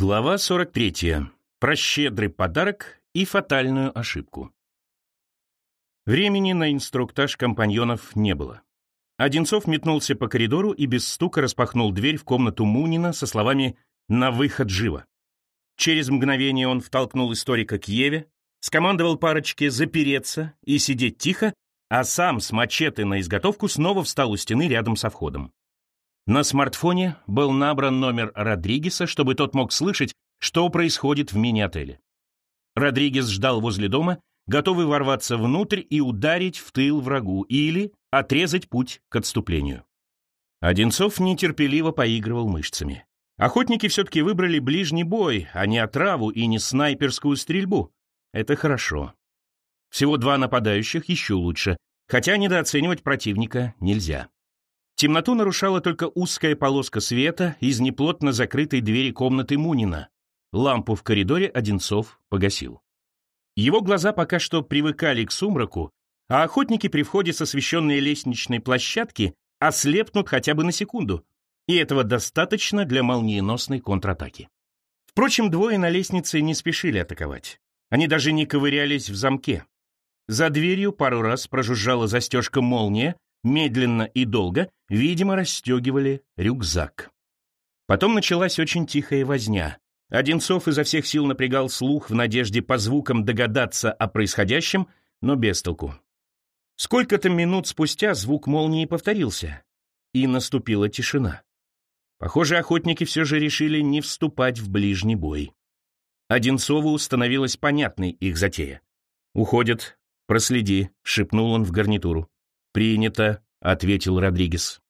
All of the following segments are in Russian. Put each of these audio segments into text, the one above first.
Глава 43. Про щедрый подарок и фатальную ошибку. Времени на инструктаж компаньонов не было. Одинцов метнулся по коридору и без стука распахнул дверь в комнату Мунина со словами «На выход живо». Через мгновение он втолкнул историка к Еве, скомандовал парочке запереться и сидеть тихо, а сам с мачете на изготовку снова встал у стены рядом со входом. На смартфоне был набран номер Родригеса, чтобы тот мог слышать, что происходит в мини-отеле. Родригес ждал возле дома, готовый ворваться внутрь и ударить в тыл врагу или отрезать путь к отступлению. Одинцов нетерпеливо поигрывал мышцами. Охотники все-таки выбрали ближний бой, а не отраву и не снайперскую стрельбу. Это хорошо. Всего два нападающих еще лучше, хотя недооценивать противника нельзя. Темноту нарушала только узкая полоска света из неплотно закрытой двери комнаты Мунина. Лампу в коридоре Одинцов погасил. Его глаза пока что привыкали к сумраку, а охотники при входе с освещенной лестничной площадки ослепнут хотя бы на секунду, и этого достаточно для молниеносной контратаки. Впрочем, двое на лестнице не спешили атаковать. Они даже не ковырялись в замке. За дверью пару раз прожужжала застежка молния, медленно и долго, видимо, расстегивали рюкзак. Потом началась очень тихая возня. Одинцов изо всех сил напрягал слух в надежде по звукам догадаться о происходящем, но без толку. Сколько-то минут спустя звук молнии повторился, и наступила тишина. Похоже, охотники все же решили не вступать в ближний бой. Одинцову становилась понятной их затея. «Уходят, проследи», — шепнул он в гарнитуру. «Принято», — ответил Родригес.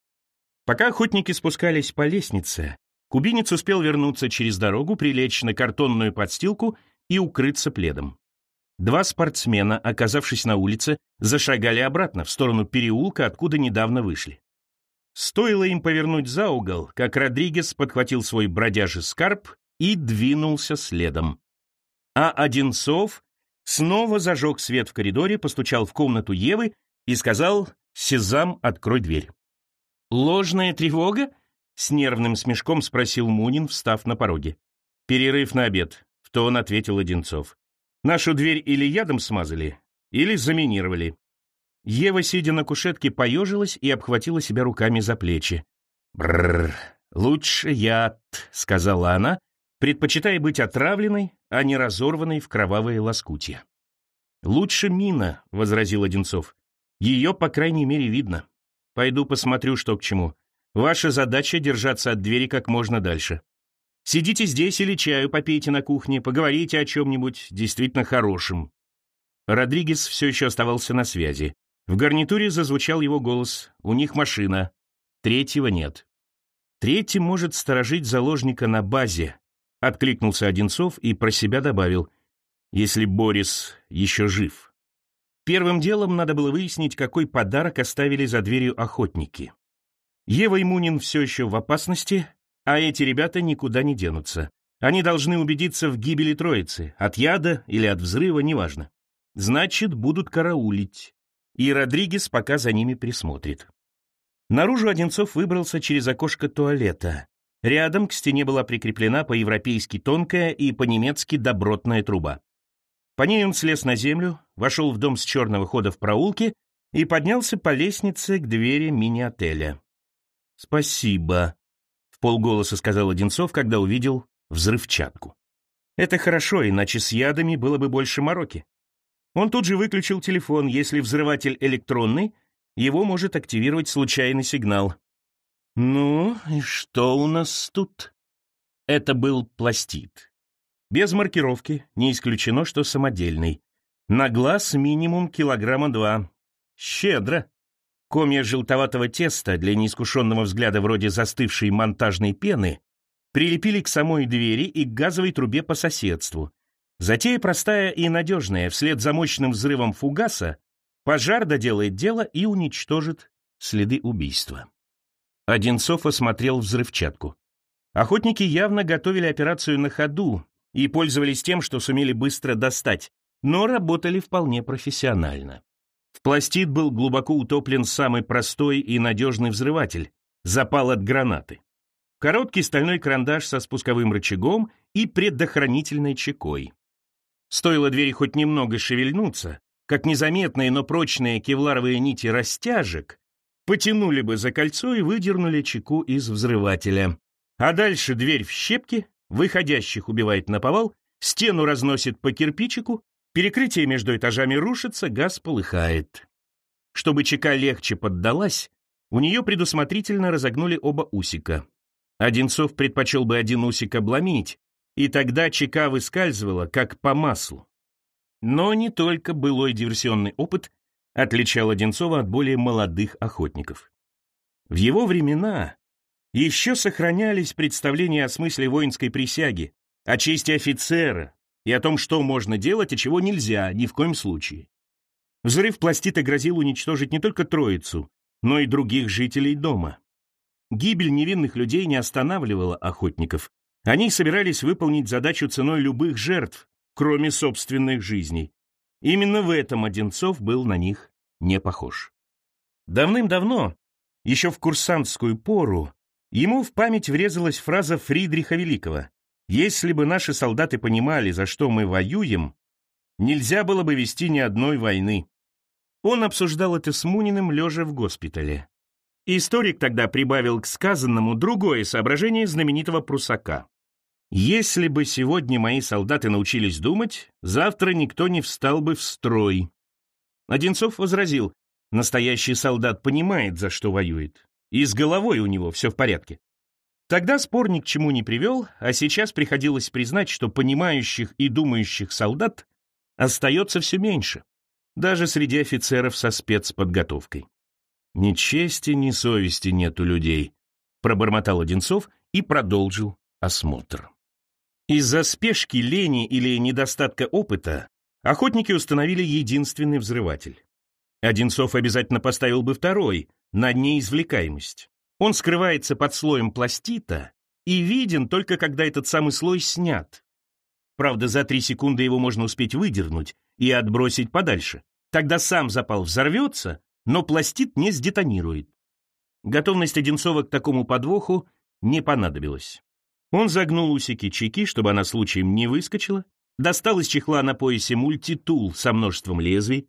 Пока охотники спускались по лестнице, кубинец успел вернуться через дорогу, прилечь на картонную подстилку и укрыться пледом. Два спортсмена, оказавшись на улице, зашагали обратно, в сторону переулка, откуда недавно вышли. Стоило им повернуть за угол, как Родригес подхватил свой бродяжий скарб и двинулся следом. А Одинцов снова зажег свет в коридоре, постучал в комнату Евы и сказал «Сезам, открой дверь». «Ложная тревога?» — с нервным смешком спросил Мунин, встав на пороге. «Перерыв на обед», — в тон ответил Одинцов. «Нашу дверь или ядом смазали, или заминировали». Ева, сидя на кушетке, поежилась и обхватила себя руками за плечи. «Бррр, лучше яд», — сказала она, предпочитая быть отравленной, а не разорванной в кровавые лоскутья. «Лучше мина», — возразил Одинцов. Ее, по крайней мере, видно. Пойду посмотрю, что к чему. Ваша задача — держаться от двери как можно дальше. Сидите здесь или чаю попейте на кухне, поговорите о чем-нибудь действительно хорошем». Родригес все еще оставался на связи. В гарнитуре зазвучал его голос. «У них машина. Третьего нет». «Третий может сторожить заложника на базе», — откликнулся Одинцов и про себя добавил, «если Борис еще жив». Первым делом надо было выяснить, какой подарок оставили за дверью охотники. Ева и Мунин все еще в опасности, а эти ребята никуда не денутся. Они должны убедиться в гибели троицы, от яда или от взрыва, неважно. Значит, будут караулить. И Родригес пока за ними присмотрит. Наружу Одинцов выбрался через окошко туалета. Рядом к стене была прикреплена по-европейски тонкая и по-немецки добротная труба. По ней он слез на землю, вошел в дом с черного хода в проулке и поднялся по лестнице к двери мини-отеля. «Спасибо», — в полголоса сказал Одинцов, когда увидел взрывчатку. «Это хорошо, иначе с ядами было бы больше мороки». Он тут же выключил телефон. Если взрыватель электронный, его может активировать случайный сигнал. «Ну, и что у нас тут?» Это был пластид. Без маркировки, не исключено, что самодельный. На глаз минимум килограмма два. Щедро. Комья желтоватого теста для неискушенного взгляда вроде застывшей монтажной пены прилепили к самой двери и к газовой трубе по соседству. Затея простая и надежная. Вслед за мощным взрывом фугаса пожар доделает дело и уничтожит следы убийства. Одинцов осмотрел взрывчатку. Охотники явно готовили операцию на ходу, и пользовались тем, что сумели быстро достать, но работали вполне профессионально. В пластид был глубоко утоплен самый простой и надежный взрыватель — запал от гранаты. короткий стальной карандаш со спусковым рычагом и предохранительной чекой. Стоило двери хоть немного шевельнуться, как незаметные, но прочные кевларовые нити растяжек потянули бы за кольцо и выдернули чеку из взрывателя. А дальше дверь в щепки, выходящих убивает наповал, стену разносит по кирпичику, перекрытие между этажами рушится, газ полыхает. Чтобы чека легче поддалась, у нее предусмотрительно разогнули оба усика. Одинцов предпочел бы один усик обломить, и тогда чека выскальзывала, как по маслу. Но не только былой диверсионный опыт отличал Одинцова от более молодых охотников. В его времена еще сохранялись представления о смысле воинской присяги, о чести офицера и о том, что можно делать, а чего нельзя ни в коем случае. Взрыв пластита грозил уничтожить не только троицу, но и других жителей дома. Гибель невинных людей не останавливала охотников. Они собирались выполнить задачу ценой любых жертв, кроме собственных жизней. Именно в этом Одинцов был на них не похож. Давным-давно, еще в курсантскую пору, ему в память врезалась фраза Фридриха Великого «Если бы наши солдаты понимали, за что мы воюем, нельзя было бы вести ни одной войны». Он обсуждал это с Муниным, лежа в госпитале. Историк тогда прибавил к сказанному другое соображение знаменитого прусака. Если бы сегодня мои солдаты научились думать, завтра никто не встал бы в строй. Одинцов возразил, настоящий солдат понимает, за что воюет, и с головой у него все в порядке. Тогда спор ни к чему не привел, а сейчас приходилось признать, что понимающих и думающих солдат остается все меньше, даже среди офицеров со спецподготовкой. «Ни чести, ни совести нет у людей», — пробормотал Одинцов и продолжил осмотр. Из-за спешки, лени или недостатка опыта охотники установили единственный взрыватель. Одинцов обязательно поставил бы второй, на неизвлекаемость. Он скрывается под слоем пластита и виден только когда этот самый слой снят. Правда, за три секунды его можно успеть выдернуть и отбросить подальше. Тогда сам запал взорвется, но пластит не сдетонирует. Готовность Одинцова к такому подвоху не понадобилась. Он загнул усики чеки, чтобы она случаем не выскочила, достал из чехла на поясе мультитул со множеством лезвий,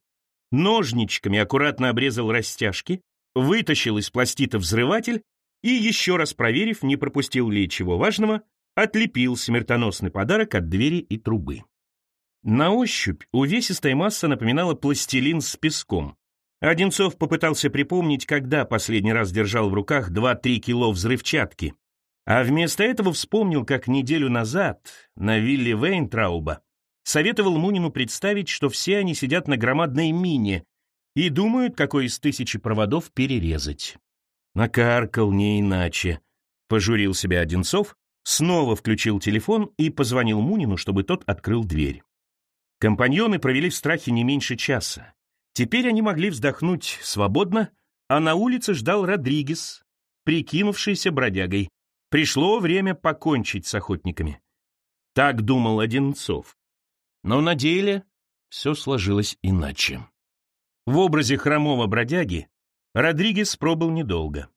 ножничками аккуратно обрезал растяжки, вытащил из пластита взрыватель и, еще раз проверив, не пропустил ли чего важного, отлепил смертоносный подарок от двери и трубы. На ощупь увесистая масса напоминала пластилин с песком. Одинцов попытался припомнить, когда последний раз держал в руках 2-3 кило взрывчатки, а вместо этого вспомнил, как неделю назад на вилле Вейнтрауба советовал Мунину представить, что все они сидят на громадной мине и думают, какой из тысячи проводов перерезать. Накаркал не иначе. Пожурил себя Одинцов, снова включил телефон и позвонил Мунину, чтобы тот открыл дверь. Компаньоны провели в страхе не меньше часа. Теперь они могли вздохнуть свободно, а на улице ждал Родригес, прикинувшийся бродягой. Пришло время покончить с охотниками. Так думал Одинцов. Но на деле все сложилось иначе. В образе хромого бродяги Родригес пробыл недолго.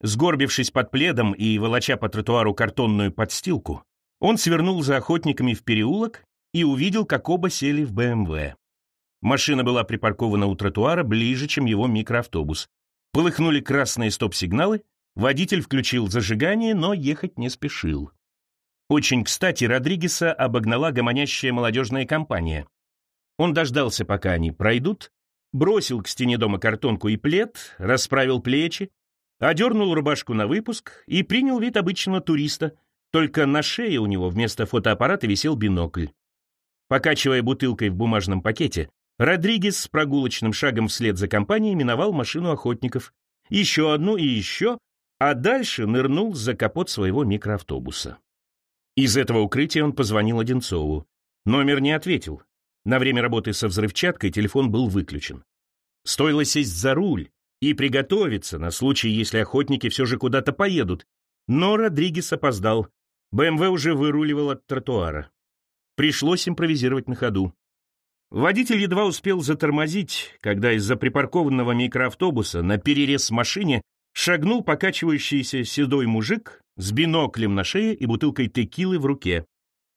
Сгорбившись под пледом и волоча по тротуару картонную подстилку, он свернул за охотниками в переулок и увидел, как оба сели в БМВ. Машина была припаркована у тротуара ближе, чем его микроавтобус. Полыхнули красные стоп-сигналы, Водитель включил зажигание, но ехать не спешил. Очень кстати Родригеса обогнала гомонящая молодежная компания. Он дождался, пока они пройдут, бросил к стене дома картонку и плед, расправил плечи, одернул рубашку на выпуск и принял вид обычного туриста, только на шее у него вместо фотоаппарата висел бинокль. Покачивая бутылкой в бумажном пакете, Родригес с прогулочным шагом вслед за компанией миновал машину охотников. Еще одну и еще, а дальше нырнул за капот своего микроавтобуса. Из этого укрытия он позвонил Одинцову. Номер не ответил. На время работы со взрывчаткой телефон был выключен. Стоило сесть за руль и приготовиться на случай, если охотники все же куда-то поедут. Но Родригес опоздал. БМВ уже выруливал от тротуара. Пришлось импровизировать на ходу. Водитель едва успел затормозить, когда из-за припаркованного микроавтобуса на перерез машине шагнул покачивающийся седой мужик с биноклем на шее и бутылкой текилы в руке.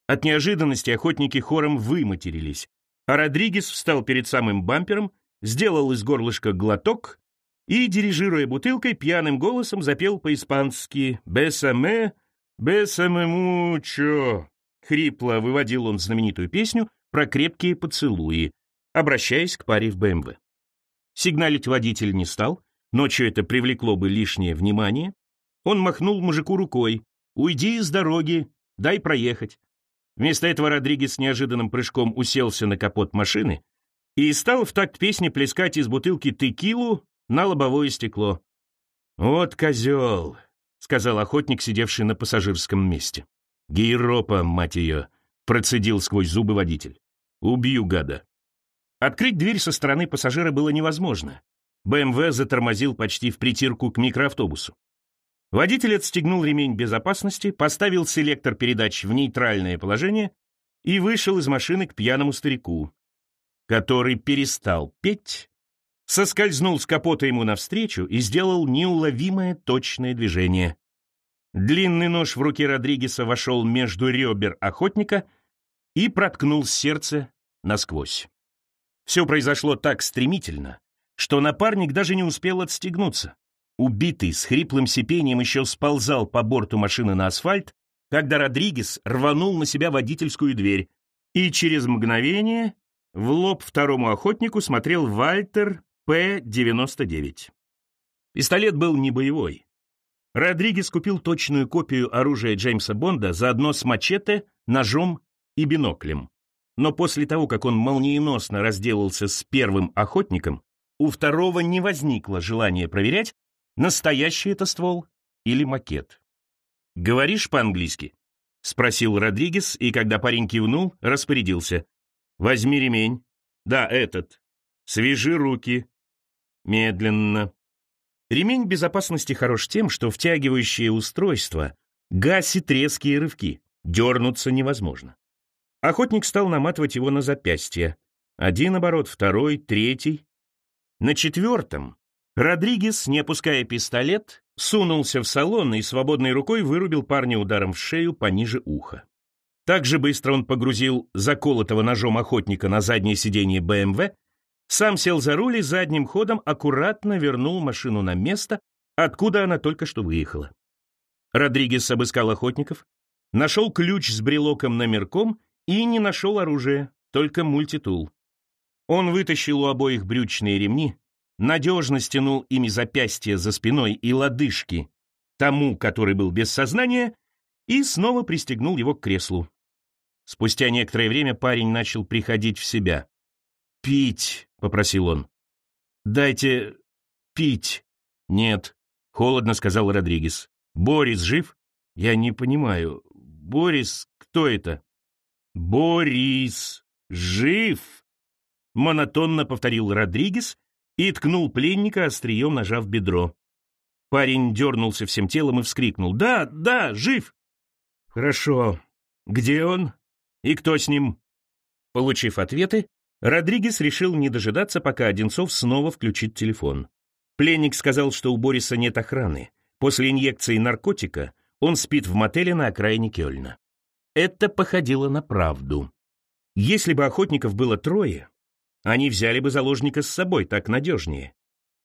От неожиданности охотники хором выматерились, а Родригес встал перед самым бампером, сделал из горлышка глоток и, дирижируя бутылкой, пьяным голосом запел по-испански «Бесаме, бесаме мучо». Хрипло выводил он знаменитую песню про крепкие поцелуи, обращаясь к паре в БМВ. Сигналить водитель не стал, ночью это привлекло бы лишнее внимание. Он махнул мужику рукой «Уйди с дороги, дай проехать». Вместо этого Родригес неожиданным прыжком уселся на капот машины и стал в такт песни плескать из бутылки текилу на лобовое стекло. «Вот козел», — сказал охотник, сидевший на пассажирском месте. «Гейропа, мать ее», — процедил сквозь зубы водитель. «Убью гада». Открыть дверь со стороны пассажира было невозможно. БМВ затормозил почти в притирку к микроавтобусу. Водитель отстегнул ремень безопасности, поставил селектор передач в нейтральное положение и вышел из машины к пьяному старику, который перестал петь, соскользнул с капота ему навстречу и сделал неуловимое точное движение. Длинный нож в руке Родригеса вошел между ребер охотника и проткнул сердце насквозь. Все произошло так стремительно, что напарник даже не успел отстегнуться. Убитый с хриплым сипением еще сползал по борту машины на асфальт, когда Родригес рванул на себя водительскую дверь, и через мгновение в лоб второму охотнику смотрел Вальтер П-99. Пистолет был не боевой. Родригес купил точную копию оружия Джеймса Бонда заодно с мачете, ножом и биноклем. Но после того, как он молниеносно разделался с первым охотником, у второго не возникло желания проверять, Настоящий это ствол или макет? «Говоришь по-английски?» — спросил Родригес, и когда парень кивнул, распорядился. «Возьми ремень. Да, этот. Свяжи руки. Медленно». Ремень безопасности хорош тем, что втягивающее устройство гасит резкие рывки. Дернуться невозможно. Охотник стал наматывать его на запястье. Один оборот, второй, третий. На четвертом Родригес, не опуская пистолет, сунулся в салон и свободной рукой вырубил парня ударом в шею пониже уха. Так же быстро он погрузил заколотого ножом охотника на заднее сиденье БМВ, сам сел за руль и задним ходом аккуратно вернул машину на место, откуда она только что выехала. Родригес обыскал охотников, нашел ключ с брелоком номерком и не нашел оружия, только мультитул. Он вытащил у обоих брючные ремни, надежно стянул ими запястья за спиной и лодыжки тому, который был без сознания, и снова пристегнул его к креслу. Спустя некоторое время парень начал приходить в себя. «Пить», — попросил он. «Дайте пить». «Нет», — холодно сказал Родригес. «Борис жив?» «Я не понимаю. Борис, кто это?» «Борис жив», — монотонно повторил Родригес и ткнул пленника острием, нажав бедро. Парень дернулся всем телом и вскрикнул. «Да, да, жив!» «Хорошо. Где он? И кто с ним?» Получив ответы, Родригес решил не дожидаться, пока Одинцов снова включит телефон. Пленник сказал, что у Бориса нет охраны. После инъекции наркотика он спит в мотеле на окраине Кёльна. Это походило на правду. Если бы охотников было трое, они взяли бы заложника с собой, так надежнее.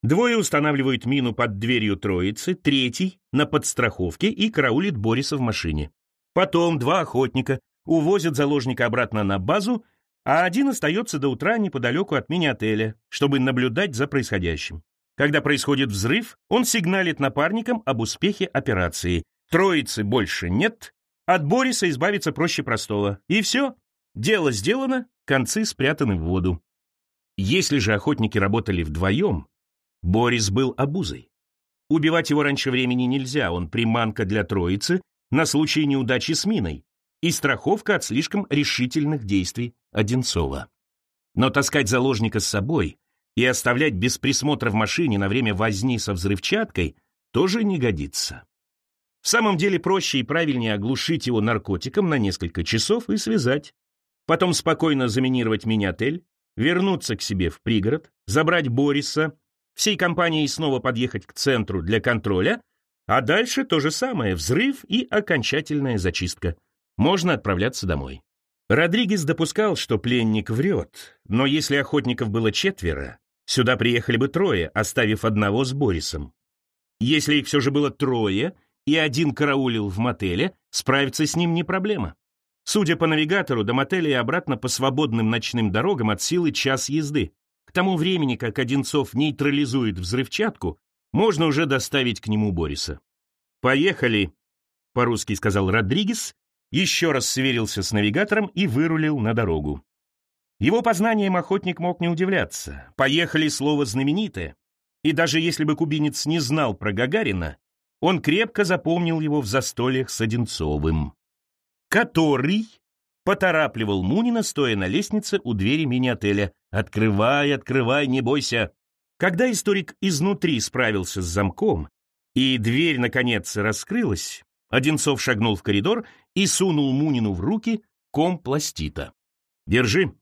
Двое устанавливают мину под дверью троицы, третий — на подстраховке и караулит Бориса в машине. Потом два охотника увозят заложника обратно на базу, а один остается до утра неподалеку от мини-отеля, чтобы наблюдать за происходящим. Когда происходит взрыв, он сигналит напарникам об успехе операции. Троицы больше нет, от Бориса избавиться проще простого. И все, дело сделано, концы спрятаны в воду. Если же охотники работали вдвоем, Борис был обузой. Убивать его раньше времени нельзя, он приманка для троицы на случай неудачи с миной и страховка от слишком решительных действий Одинцова. Но таскать заложника с собой и оставлять без присмотра в машине на время возни со взрывчаткой тоже не годится. В самом деле проще и правильнее оглушить его наркотиком на несколько часов и связать. Потом спокойно заминировать мини-отель, вернуться к себе в пригород, забрать Бориса всей компанией снова подъехать к центру для контроля, а дальше то же самое — взрыв и окончательная зачистка. Можно отправляться домой. Родригес допускал, что пленник врет, но если охотников было четверо, сюда приехали бы трое, оставив одного с Борисом. Если их все же было трое, и один караулил в мотеле, справиться с ним не проблема. Судя по навигатору, до мотеля и обратно по свободным ночным дорогам от силы час езды. К тому времени, как Одинцов нейтрализует взрывчатку, можно уже доставить к нему Бориса. «Поехали», — по-русски сказал Родригес, еще раз сверился с навигатором и вырулил на дорогу. Его познанием охотник мог не удивляться. «Поехали» — слово знаменитое. И даже если бы кубинец не знал про Гагарина, он крепко запомнил его в застольях с Одинцовым. Который поторапливал Мунина, стоя на лестнице у двери мини-отеля. «Открывай, открывай, не бойся!» Когда историк изнутри справился с замком, и дверь, наконец, раскрылась, Одинцов шагнул в коридор и сунул Мунину в руки ком пластита. «Держи».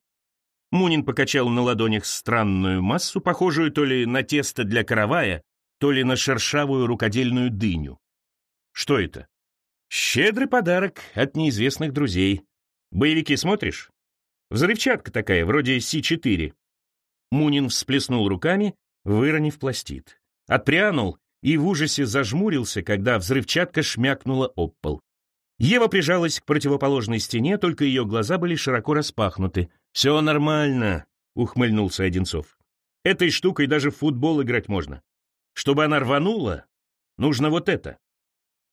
Мунин покачал на ладонях странную массу, похожую то ли на тесто для каравая, то ли на шершавую рукодельную дыню. Что это? Щедрый подарок от неизвестных друзей. Боевики смотришь? Взрывчатка такая, вроде Си-4. Мунин всплеснул руками выронив пластид. Отпрянул и в ужасе зажмурился, когда взрывчатка шмякнула об пол. Ева прижалась к противоположной стене, только ее глаза были широко распахнуты. «Все нормально», — ухмыльнулся Одинцов. «Этой штукой даже в футбол играть можно. Чтобы она рванула, нужно вот это».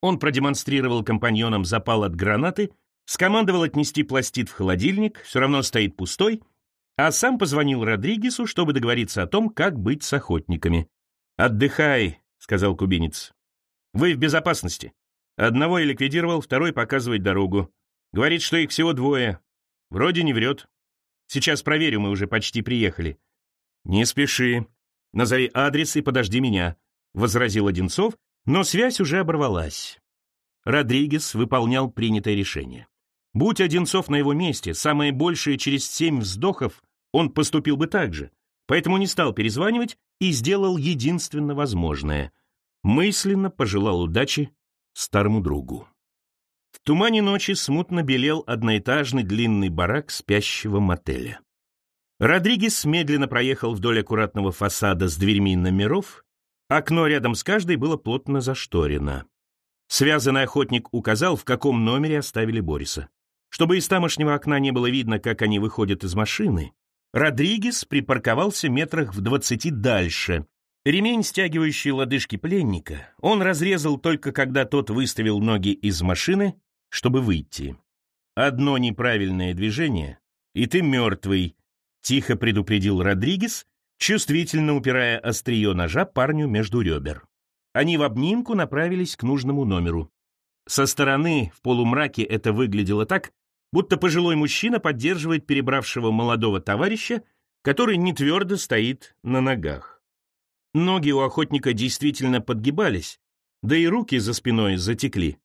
Он продемонстрировал компаньонам запал от гранаты, скомандовал отнести пластид в холодильник, все равно стоит пустой, а сам позвонил Родригесу, чтобы договориться о том, как быть с охотниками. «Отдыхай», — сказал кубинец. «Вы в безопасности. Одного я ликвидировал, второй показывает дорогу. Говорит, что их всего двое. Вроде не врет. Сейчас проверю, мы уже почти приехали». «Не спеши. Назови адрес и подожди меня», — возразил Одинцов, но связь уже оборвалась. Родригес выполнял принятое решение. Будь Одинцов на его месте, самое большее через семь вздохов он поступил бы так же, поэтому не стал перезванивать и сделал единственно возможное. Мысленно пожелал удачи старому другу. В тумане ночи смутно белел одноэтажный длинный барак спящего мотеля. Родригес медленно проехал вдоль аккуратного фасада с дверьми номеров. Окно рядом с каждой было плотно зашторено. Связанный охотник указал, в каком номере оставили Бориса. Чтобы из тамошнего окна не было видно, как они выходят из машины, Родригес припарковался метрах в двадцати дальше. Ремень, стягивающий лодыжки пленника, он разрезал только когда тот выставил ноги из машины, чтобы выйти. «Одно неправильное движение, и ты мертвый», — тихо предупредил Родригес, чувствительно упирая острие ножа парню между ребер. Они в обнимку направились к нужному номеру. Со стороны, в полумраке, это выглядело так, будто пожилой мужчина поддерживает перебравшего молодого товарища, который не твердо стоит на ногах. Ноги у охотника действительно подгибались, да и руки за спиной затекли.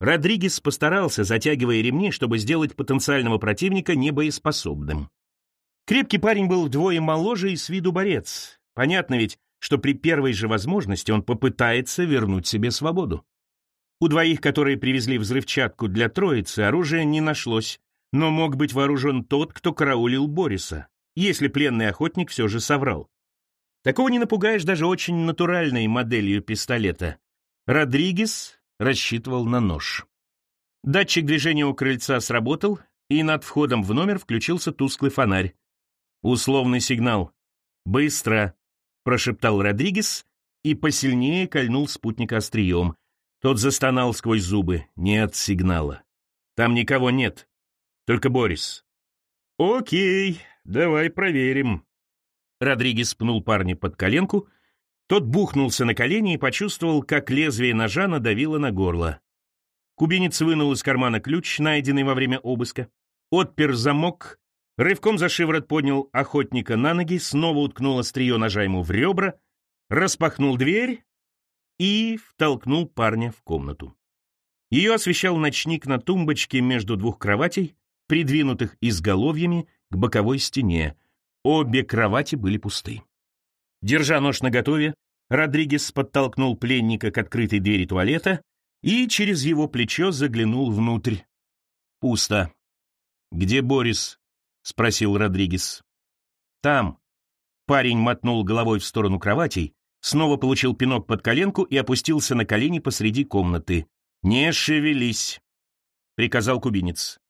Родригес постарался, затягивая ремни, чтобы сделать потенциального противника небоеспособным. Крепкий парень был вдвое моложе и с виду борец. Понятно ведь, что при первой же возможности он попытается вернуть себе свободу. У двоих, которые привезли взрывчатку для троицы, оружия не нашлось, но мог быть вооружен тот, кто караулил Бориса, если пленный охотник все же соврал. Такого не напугаешь даже очень натуральной моделью пистолета. Родригес рассчитывал на нож. Датчик движения у крыльца сработал, и над входом в номер включился тусклый фонарь. Условный сигнал. «Быстро!» — прошептал Родригес и посильнее кольнул спутника острием. Тот застонал сквозь зубы. Нет сигнала. Там никого нет. Только Борис. «Окей, давай проверим». Родригес пнул парня под коленку. Тот бухнулся на колени и почувствовал, как лезвие ножа надавило на горло. Кубинец вынул из кармана ключ, найденный во время обыска, отпер замок, рывком за шиворот поднял охотника на ноги, снова уткнул острие ножа ему в ребра, распахнул дверь и втолкнул парня в комнату. Ее освещал ночник на тумбочке между двух кроватей, придвинутых изголовьями к боковой стене. Обе кровати были пусты. Держа нож наготове, Родригес подтолкнул пленника к открытой двери туалета и через его плечо заглянул внутрь. Пусто. «Где Борис?» — спросил Родригес. «Там». Парень мотнул головой в сторону кроватей, снова получил пинок под коленку и опустился на колени посреди комнаты. «Не шевелись», — приказал кубинец.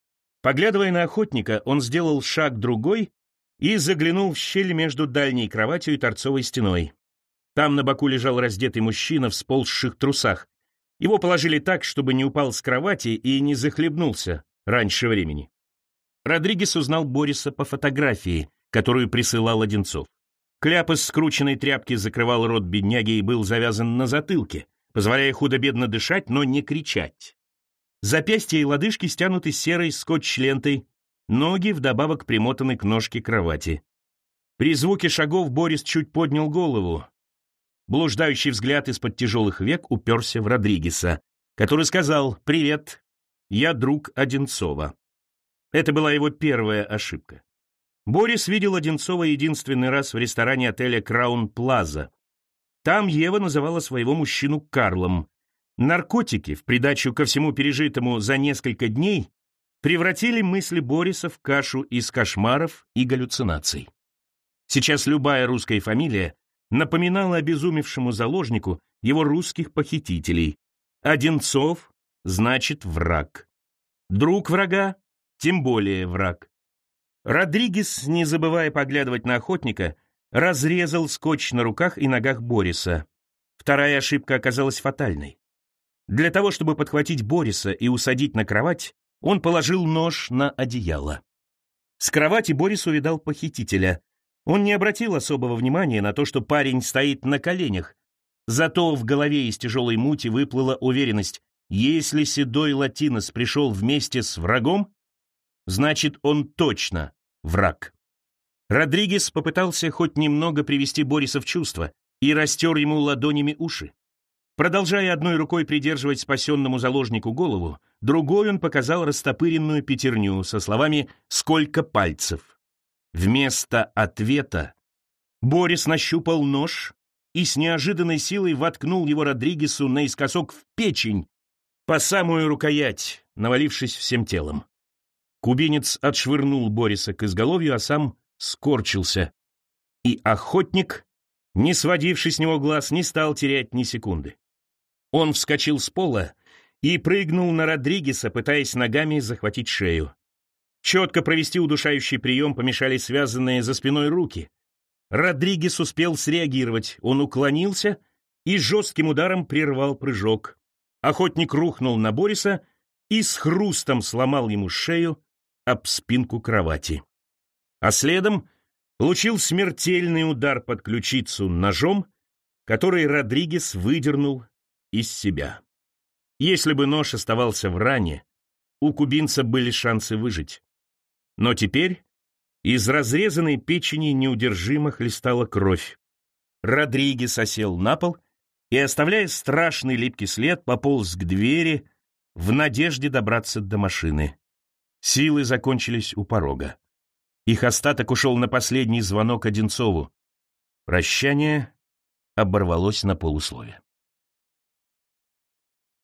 Поглядывая на охотника, он сделал шаг другой и заглянул в щель между дальней кроватью и торцовой стеной. Там на боку лежал раздетый мужчина в сползших трусах. Его положили так, чтобы не упал с кровати и не захлебнулся раньше времени. Родригес узнал Бориса по фотографии, которую присылал Одинцов. Кляп из скрученной тряпки закрывал рот бедняги и был завязан на затылке, позволяя худо-бедно дышать, но не кричать. Запястья и лодыжки стянуты серой скотч-лентой, ноги вдобавок примотаны к ножке кровати. При звуке шагов Борис чуть поднял голову. Блуждающий взгляд из-под тяжелых век уперся в Родригеса, который сказал «Привет, я друг Одинцова». Это была его первая ошибка. Борис видел Одинцова единственный раз в ресторане отеля «Краун Плаза». Там Ева называла своего мужчину Карлом. Наркотики, в придачу ко всему пережитому за несколько дней, превратили мысли Бориса в кашу из кошмаров и галлюцинаций. Сейчас любая русская фамилия напоминала обезумевшему заложнику его русских похитителей. Одинцов значит враг. Друг врага, тем более враг. Родригес, не забывая поглядывать на охотника, разрезал скотч на руках и ногах Бориса. Вторая ошибка оказалась фатальной. Для того, чтобы подхватить Бориса и усадить на кровать, он положил нож на одеяло. С кровати Борис увидал похитителя. Он не обратил особого внимания на то, что парень стоит на коленях. Зато в голове из тяжелой мути выплыла уверенность. Если седой латинос пришел вместе с врагом, значит, он точно враг. Родригес попытался хоть немного привести Бориса в чувство и растер ему ладонями уши. Продолжая одной рукой придерживать спасенному заложнику голову, другой он показал растопыренную пятерню со словами «Сколько пальцев?». Вместо ответа Борис нащупал нож и с неожиданной силой воткнул его Родригесу наискосок в печень, по самую рукоять, навалившись всем телом. Кубинец отшвырнул Бориса к изголовью, а сам скорчился. И охотник, не сводивший с него глаз, не стал терять ни секунды. Он вскочил с пола и прыгнул на Родригеса, пытаясь ногами захватить шею. Четко провести удушающий прием помешали связанные за спиной руки. Родригес успел среагировать, он уклонился и жестким ударом прервал прыжок. Охотник рухнул на Бориса и с хрустом сломал ему шею об спинку кровати. А следом получил смертельный удар под ключицу ножом, который Родригес выдернул из себя. Если бы нож оставался в ране, у кубинца были шансы выжить. Но теперь из разрезанной печени неудержимо хлестала кровь. Родригес осел на пол и, оставляя страшный липкий след, пополз к двери в надежде добраться до машины. Силы закончились у порога. Их остаток ушел на последний звонок Одинцову. Прощание оборвалось на полуслове.